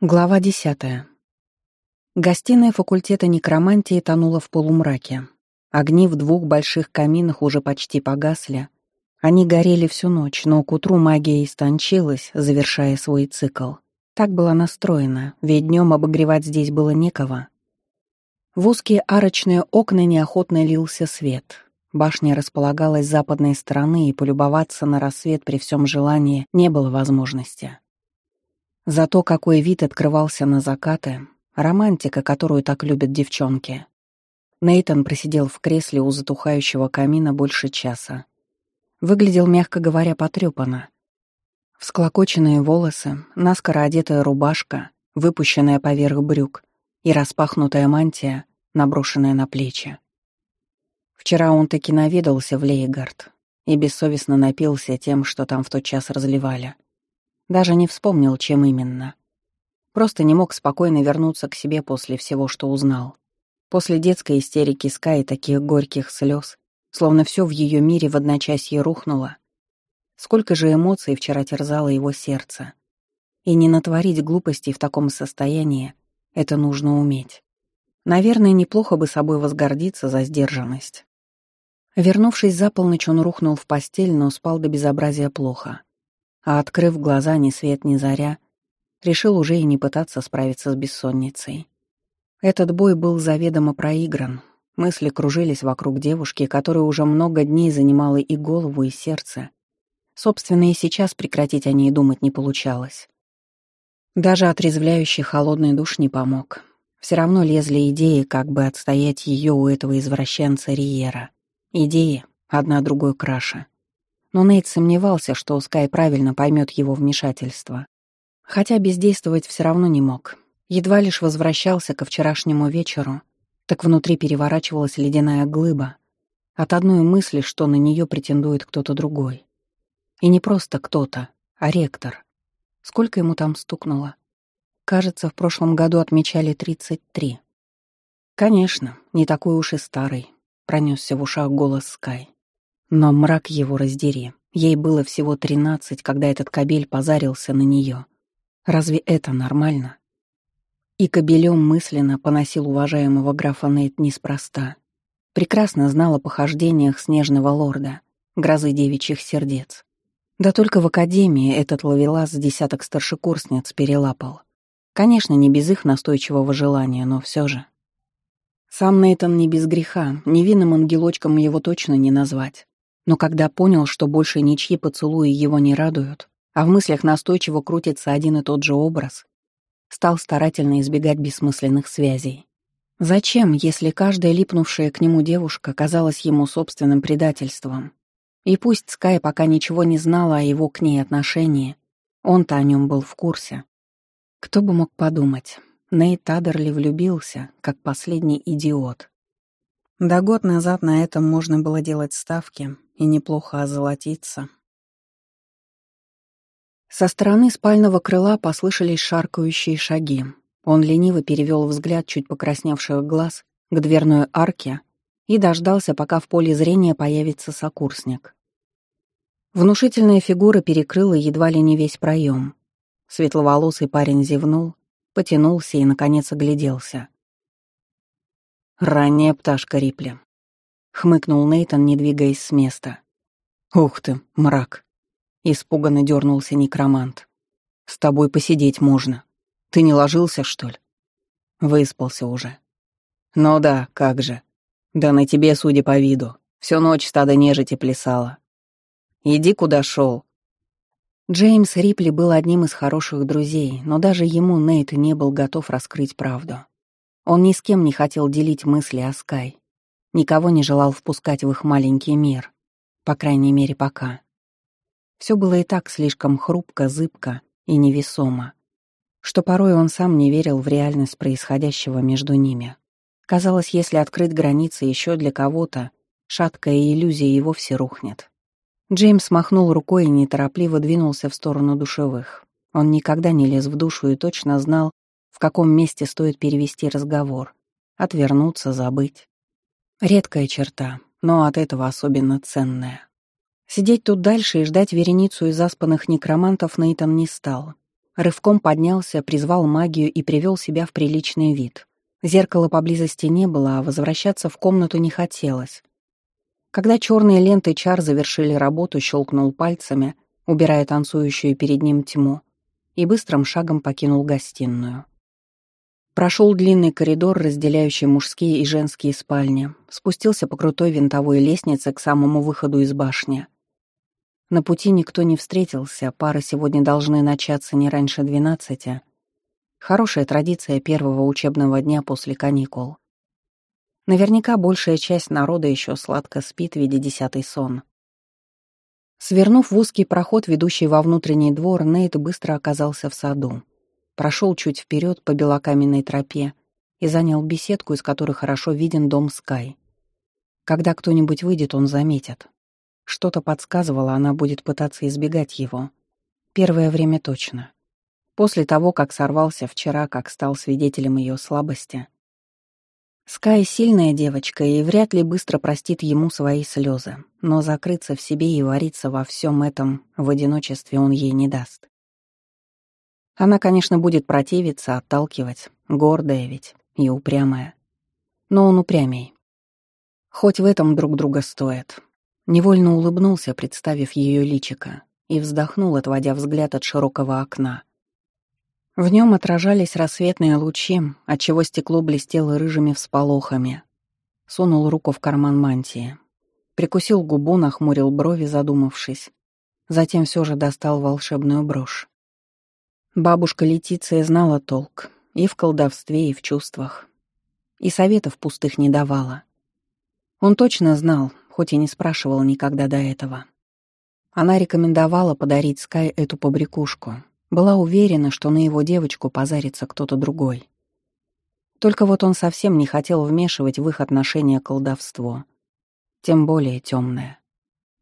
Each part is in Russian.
Глава 10. Гостиная факультета некромантии тонула в полумраке. Огни в двух больших каминах уже почти погасли. Они горели всю ночь, но к утру магия истончилась, завершая свой цикл. Так была настроена, ведь днем обогревать здесь было некого. В узкие арочные окна неохотно лился свет. Башня располагалась с западной стороны, и полюбоваться на рассвет при всем желании не было возможности. Зато какой вид открывался на закаты, романтика, которую так любят девчонки. Нейтон просидел в кресле у затухающего камина больше часа. Выглядел, мягко говоря, потрёпанно. Всклокоченные волосы, наскоро одетая рубашка, выпущенная поверх брюк и распахнутая мантия, наброшенная на плечи. Вчера он таки наведался в Лейгард и бессовестно напился тем, что там в тот час разливали. Даже не вспомнил, чем именно. Просто не мог спокойно вернуться к себе после всего, что узнал. После детской истерики Скай и таких горьких слез, словно все в ее мире в одночасье рухнуло. Сколько же эмоций вчера терзало его сердце. И не натворить глупостей в таком состоянии — это нужно уметь. Наверное, неплохо бы собой возгордиться за сдержанность. Вернувшись за полночь, он рухнул в постель, но спал до безобразия плохо а, открыв глаза ни свет ни заря, решил уже и не пытаться справиться с бессонницей. Этот бой был заведомо проигран. Мысли кружились вокруг девушки, которая уже много дней занимала и голову, и сердце. Собственно, и сейчас прекратить о ней думать не получалось. Даже отрезвляющий холодный душ не помог. Все равно лезли идеи, как бы отстоять ее у этого извращенца Риера. Идеи, одна другой краше — но Нейт сомневался, что Скай правильно поймет его вмешательство. Хотя бездействовать все равно не мог. Едва лишь возвращался ко вчерашнему вечеру, так внутри переворачивалась ледяная глыба от одной мысли, что на нее претендует кто-то другой. И не просто кто-то, а ректор. Сколько ему там стукнуло? Кажется, в прошлом году отмечали 33. «Конечно, не такой уж и старый», — пронесся в ушах голос Скай. Но мрак его раздери. Ей было всего тринадцать, когда этот кобель позарился на нее. Разве это нормально? И кобелем мысленно поносил уважаемого графа Нейт неспроста. Прекрасно знал о похождениях снежного лорда, грозы девичьих сердец. Да только в академии этот ловелас с десяток старшекурсниц перелапал. Конечно, не без их настойчивого желания, но все же. Сам Нейтан не без греха, невинным ангелочком его точно не назвать. Но когда понял, что больше ничьи поцелуи его не радуют, а в мыслях настойчиво крутится один и тот же образ, стал старательно избегать бессмысленных связей. Зачем, если каждая липнувшая к нему девушка казалась ему собственным предательством? И пусть Скай пока ничего не знала о его к ней отношении, он-то о нем был в курсе. Кто бы мог подумать, Нейт Адерли влюбился, как последний идиот — Да год назад на этом можно было делать ставки, и неплохо озолотиться. Со стороны спального крыла послышались шаркающие шаги. Он лениво перевел взгляд чуть покрасневших глаз к дверной арке и дождался, пока в поле зрения появится сокурсник. Внушительная фигура перекрыла едва ли не весь проем. Светловолосый парень зевнул, потянулся и, наконец, огляделся. Ранняя пташка Рипли. Хмыкнул Нейтон, не двигаясь с места. Ух ты, мрак. Испуганно дернулся некромант. С тобой посидеть можно. Ты не ложился, что ли? Выспался уже. Ну да, как же. Да на тебе, судя по виду, всю ночь стадо нежити плясало. Иди, куда шел. Джеймс Рипли был одним из хороших друзей, но даже ему Нейт не был готов раскрыть правду. Он ни с кем не хотел делить мысли о Скай. Никого не желал впускать в их маленький мир. По крайней мере, пока. Все было и так слишком хрупко, зыбко и невесомо, что порой он сам не верил в реальность происходящего между ними. Казалось, если открыть границы еще для кого-то, шаткая иллюзия и вовсе рухнет. Джеймс махнул рукой и неторопливо двинулся в сторону душевых. Он никогда не лез в душу и точно знал, в каком месте стоит перевести разговор, отвернуться, забыть. Редкая черта, но от этого особенно ценная. Сидеть тут дальше и ждать вереницу из заспанных некромантов Нейтан не стал. Рывком поднялся, призвал магию и привел себя в приличный вид. Зеркала поблизости не было, а возвращаться в комнату не хотелось. Когда черные ленты чар завершили работу, щелкнул пальцами, убирая танцующую перед ним тьму, и быстрым шагом покинул гостиную. Прошел длинный коридор, разделяющий мужские и женские спальни, спустился по крутой винтовой лестнице к самому выходу из башни. На пути никто не встретился, пары сегодня должны начаться не раньше двенадцати. Хорошая традиция первого учебного дня после каникул. Наверняка большая часть народа еще сладко спит, в виде десятый сон. Свернув в узкий проход, ведущий во внутренний двор, Нейт быстро оказался в саду прошел чуть вперед по белокаменной тропе и занял беседку, из которой хорошо виден дом Скай. Когда кто-нибудь выйдет, он заметит. Что-то подсказывало, она будет пытаться избегать его. Первое время точно. После того, как сорвался вчера, как стал свидетелем ее слабости. Скай сильная девочка и вряд ли быстро простит ему свои слезы, но закрыться в себе и вариться во всем этом в одиночестве он ей не даст. Она, конечно, будет противиться, отталкивать, гордая ведь и упрямая. Но он упрямей. Хоть в этом друг друга стоит. Невольно улыбнулся, представив ее личико, и вздохнул, отводя взгляд от широкого окна. В нем отражались рассветные лучи, отчего стекло блестело рыжими всполохами. Сунул руку в карман мантии. Прикусил губу, нахмурил брови, задумавшись. Затем все же достал волшебную брошь. Бабушка Летиция знала толк и в колдовстве, и в чувствах. И советов пустых не давала. Он точно знал, хоть и не спрашивал никогда до этого. Она рекомендовала подарить Скай эту побрякушку. Была уверена, что на его девочку позарится кто-то другой. Только вот он совсем не хотел вмешивать в их отношения колдовство. Тем более темное.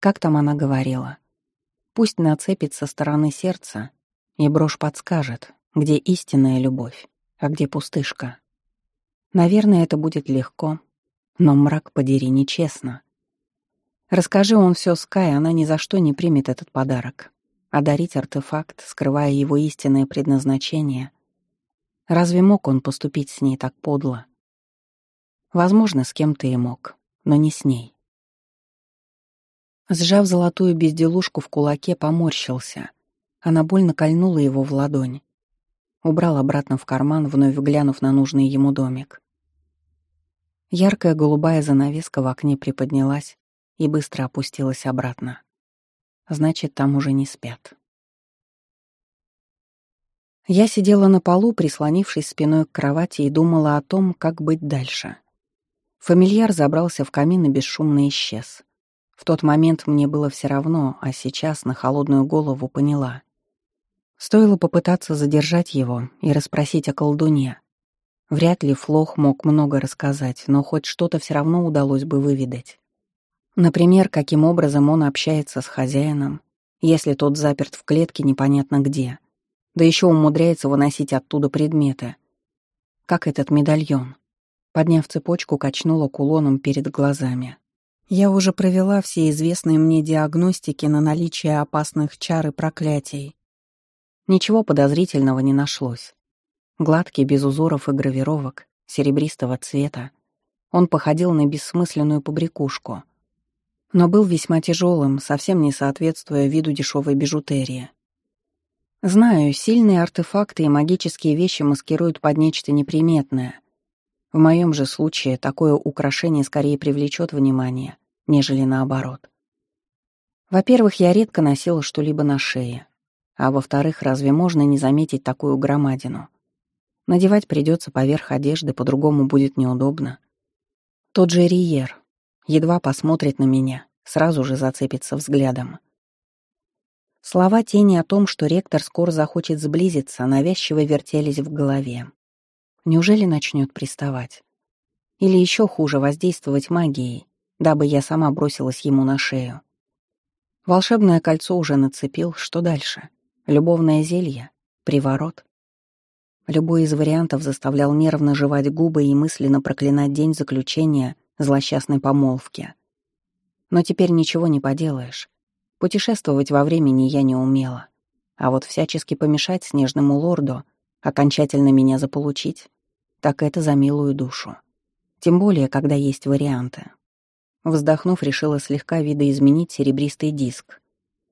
Как там она говорила? Пусть нацепит со стороны сердца, и брошь подскажет, где истинная любовь, а где пустышка. Наверное, это будет легко, но мрак подери нечестно. Расскажи он все Скай, она ни за что не примет этот подарок. А дарить артефакт, скрывая его истинное предназначение, разве мог он поступить с ней так подло? Возможно, с кем-то и мог, но не с ней. Сжав золотую безделушку в кулаке, поморщился. Она больно кольнула его в ладонь. Убрал обратно в карман, вновь глянув на нужный ему домик. Яркая голубая занавеска в окне приподнялась и быстро опустилась обратно. Значит, там уже не спят. Я сидела на полу, прислонившись спиной к кровати, и думала о том, как быть дальше. Фамильяр забрался в камин и бесшумно исчез. В тот момент мне было все равно, а сейчас на холодную голову поняла. Стоило попытаться задержать его и расспросить о колдуне. Вряд ли Флох мог много рассказать, но хоть что-то все равно удалось бы выведать. Например, каким образом он общается с хозяином, если тот заперт в клетке непонятно где, да еще умудряется выносить оттуда предметы. Как этот медальон. Подняв цепочку, качнула кулоном перед глазами. Я уже провела все известные мне диагностики на наличие опасных чар и проклятий, Ничего подозрительного не нашлось. Гладкий, без узоров и гравировок, серебристого цвета. Он походил на бессмысленную побрякушку. Но был весьма тяжелым, совсем не соответствуя виду дешевой бижутерии. Знаю, сильные артефакты и магические вещи маскируют под нечто неприметное. В моем же случае такое украшение скорее привлечет внимание, нежели наоборот. Во-первых, я редко носила что-либо на шее. А во-вторых, разве можно не заметить такую громадину? Надевать придется поверх одежды, по-другому будет неудобно. Тот же Риер едва посмотрит на меня, сразу же зацепится взглядом. Слова тени о том, что ректор скоро захочет сблизиться, навязчиво вертелись в голове. Неужели начнет приставать? Или еще хуже воздействовать магией, дабы я сама бросилась ему на шею? Волшебное кольцо уже нацепил, что дальше? Любовное зелье? Приворот? Любой из вариантов заставлял нервно жевать губы и мысленно проклинать день заключения злосчастной помолвки. Но теперь ничего не поделаешь. Путешествовать во времени я не умела. А вот всячески помешать снежному лорду окончательно меня заполучить, так это за милую душу. Тем более, когда есть варианты. Вздохнув, решила слегка видоизменить серебристый диск,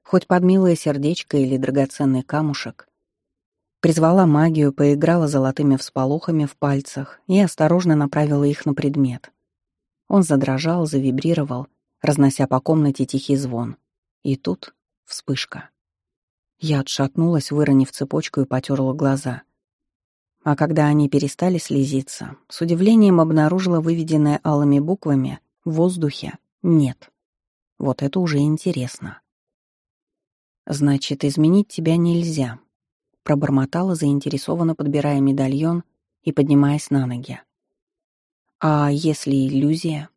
хоть под милое сердечко или драгоценный камушек. Призвала магию, поиграла золотыми всполохами в пальцах и осторожно направила их на предмет. Он задрожал, завибрировал, разнося по комнате тихий звон. И тут вспышка. Я отшатнулась, выронив цепочку и потерла глаза. А когда они перестали слезиться, с удивлением обнаружила выведенное алыми буквами в воздухе «нет». Вот это уже интересно. «Значит, изменить тебя нельзя», — пробормотала, заинтересованно подбирая медальон и поднимаясь на ноги. «А если иллюзия?»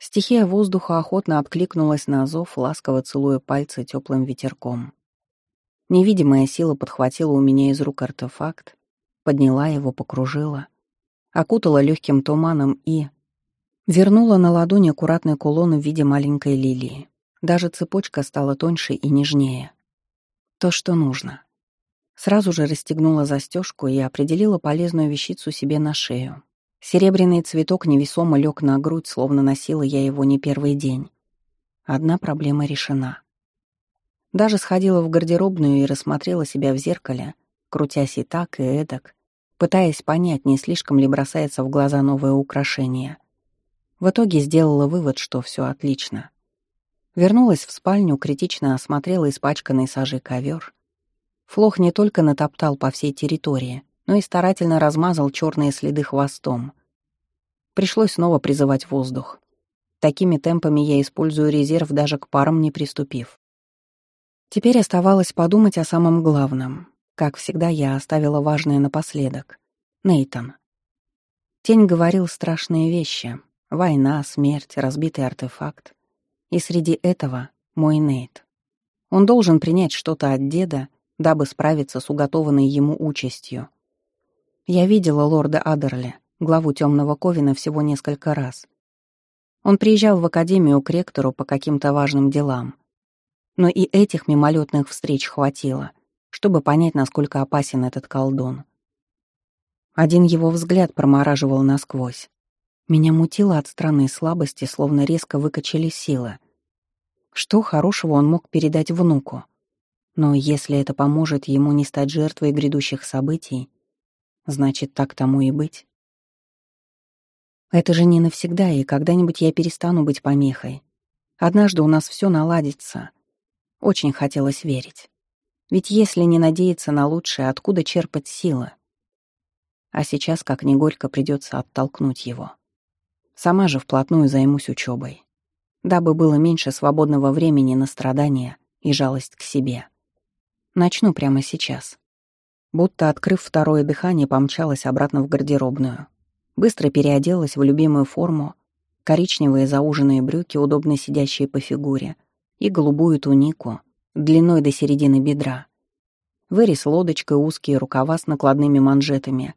Стихия воздуха охотно откликнулась на зов, ласково целуя пальцы теплым ветерком. Невидимая сила подхватила у меня из рук артефакт, подняла его, покружила, окутала легким туманом и... Вернула на ладони аккуратный кулон в виде маленькой лилии. Даже цепочка стала тоньше и нежнее. То, что нужно. Сразу же расстегнула застежку и определила полезную вещицу себе на шею. Серебряный цветок невесомо лег на грудь, словно носила я его не первый день. Одна проблема решена. Даже сходила в гардеробную и рассмотрела себя в зеркале, крутясь и так, и эдак, пытаясь понять, не слишком ли бросается в глаза новое украшение. В итоге сделала вывод, что все отлично. Вернулась в спальню, критично осмотрела испачканный сажей ковер. Флох не только натоптал по всей территории, но и старательно размазал черные следы хвостом. Пришлось снова призывать воздух. Такими темпами я использую резерв, даже к парам не приступив. Теперь оставалось подумать о самом главном. Как всегда, я оставила важное напоследок. Нейтон. Тень говорил страшные вещи. Война, смерть, разбитый артефакт. И среди этого мой Нейт. Он должен принять что-то от деда, дабы справиться с уготованной ему участью. Я видела лорда Адерли, главу Темного Ковина, всего несколько раз. Он приезжал в академию к ректору по каким-то важным делам. Но и этих мимолетных встреч хватило, чтобы понять, насколько опасен этот колдун. Один его взгляд промораживал насквозь. Меня мутило от странной слабости, словно резко выкачали силы. Что хорошего он мог передать внуку? Но если это поможет ему не стать жертвой грядущих событий, значит, так тому и быть. Это же не навсегда, и когда-нибудь я перестану быть помехой. Однажды у нас все наладится. Очень хотелось верить. Ведь если не надеяться на лучшее, откуда черпать силы? А сейчас, как ни горько, придется оттолкнуть его. Сама же вплотную займусь учебой дабы было меньше свободного времени на страдания и жалость к себе. Начну прямо сейчас. Будто, открыв второе дыхание, помчалась обратно в гардеробную. Быстро переоделась в любимую форму, коричневые зауженные брюки, удобно сидящие по фигуре, и голубую тунику, длиной до середины бедра. Вырез лодочкой узкие рукава с накладными манжетами,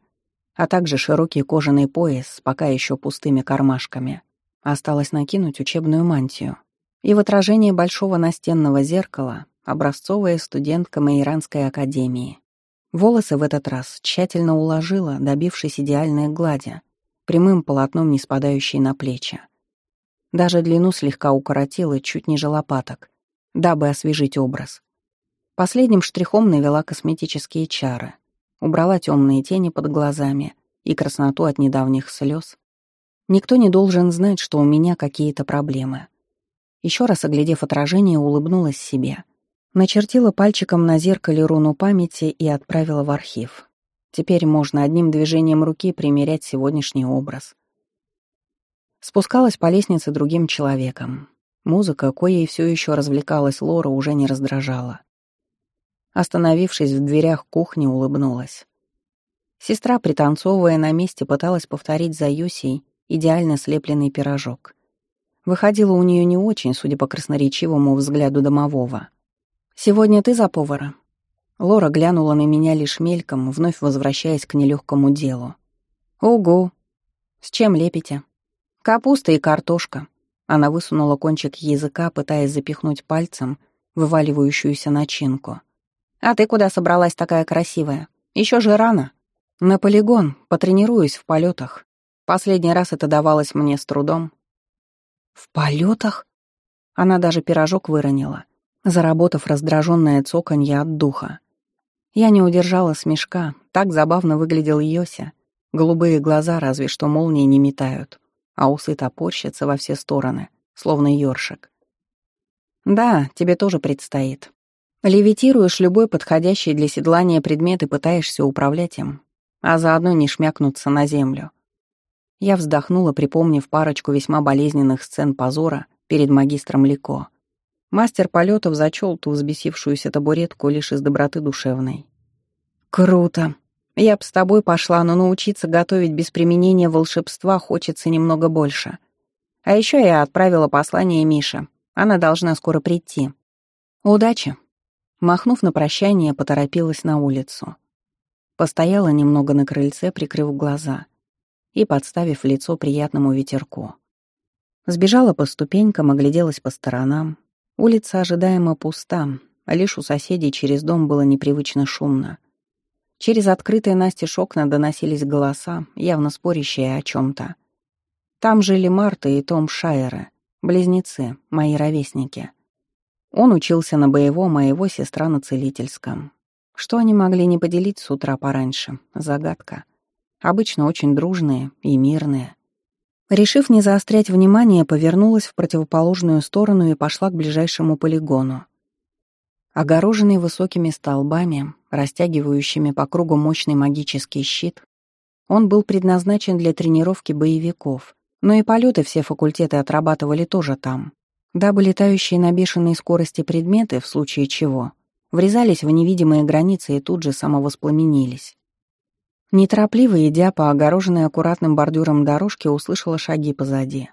а также широкий кожаный пояс с пока еще пустыми кармашками — Осталось накинуть учебную мантию. И в отражении большого настенного зеркала образцовая студентка Майранской академии. Волосы в этот раз тщательно уложила, добившись идеальной глади, прямым полотном не спадающей на плечи. Даже длину слегка укоротила чуть ниже лопаток, дабы освежить образ. Последним штрихом навела косметические чары, убрала темные тени под глазами и красноту от недавних слез, Никто не должен знать, что у меня какие-то проблемы. Еще раз оглядев отражение, улыбнулась себе. Начертила пальчиком на зеркале руну памяти и отправила в архив. Теперь можно одним движением руки примерять сегодняшний образ. Спускалась по лестнице другим человеком. Музыка, коей все еще развлекалась Лора, уже не раздражала. Остановившись в дверях кухни, улыбнулась. Сестра, пританцовывая на месте, пыталась повторить за Юсей идеально слепленный пирожок. Выходило у нее не очень, судя по красноречивому взгляду домового. «Сегодня ты за повара?» Лора глянула на меня лишь мельком, вновь возвращаясь к нелегкому делу. Ого, «Угу. С чем лепите?» «Капуста и картошка». Она высунула кончик языка, пытаясь запихнуть пальцем вываливающуюся начинку. «А ты куда собралась такая красивая? Еще же рано!» «На полигон, потренируюсь в полетах», Последний раз это давалось мне с трудом. «В полетах?» Она даже пирожок выронила, заработав раздраженное цоканье от духа. Я не удержала смешка, так забавно выглядел Йося. Голубые глаза разве что молнии не метают, а усы топорщатся во все стороны, словно ёршик. «Да, тебе тоже предстоит. Левитируешь любой подходящий для седлания предмет и пытаешься управлять им, а заодно не шмякнуться на землю. Я вздохнула, припомнив парочку весьма болезненных сцен позора перед магистром Лико. Мастер полетов зачел ту взбесившуюся табуретку лишь из доброты душевной. «Круто! Я б с тобой пошла, но научиться готовить без применения волшебства хочется немного больше. А еще я отправила послание Мише. Она должна скоро прийти. Удачи!» Махнув на прощание, поторопилась на улицу. Постояла немного на крыльце, прикрыв глаза — и подставив лицо приятному ветерку. Сбежала по ступенькам, огляделась по сторонам. Улица ожидаемо пуста, а лишь у соседей через дом было непривычно шумно. Через открытые настежь окна доносились голоса, явно спорящие о чем-то. Там жили Марта и Том Шайеры, близнецы, мои ровесники. Он учился на боевом, а его сестра на целительском. Что они могли не поделить с утра пораньше? Загадка обычно очень дружные и мирные. Решив не заострять внимание, повернулась в противоположную сторону и пошла к ближайшему полигону. Огороженный высокими столбами, растягивающими по кругу мощный магический щит, он был предназначен для тренировки боевиков, но и полеты все факультеты отрабатывали тоже там, дабы летающие на бешеной скорости предметы, в случае чего, врезались в невидимые границы и тут же самовоспламенились. Неторопливо идя по огороженной аккуратным бордюром дорожке, услышала шаги позади.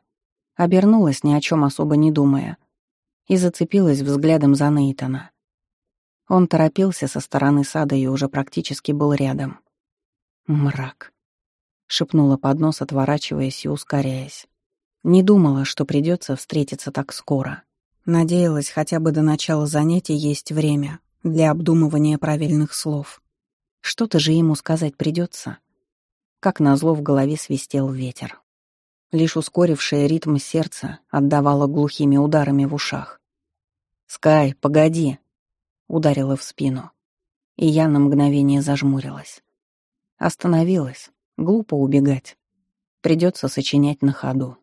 Обернулась, ни о чем особо не думая, и зацепилась взглядом за Нейтана. Он торопился со стороны сада и уже практически был рядом. «Мрак», — шепнула под нос, отворачиваясь и ускоряясь. Не думала, что придется встретиться так скоро. Надеялась, хотя бы до начала занятий есть время для обдумывания правильных слов. Что-то же ему сказать придется. Как назло в голове свистел ветер. Лишь ускорившее ритм сердца отдавало глухими ударами в ушах. «Скай, погоди!» — ударила в спину. И я на мгновение зажмурилась. Остановилась. Глупо убегать. Придется сочинять на ходу.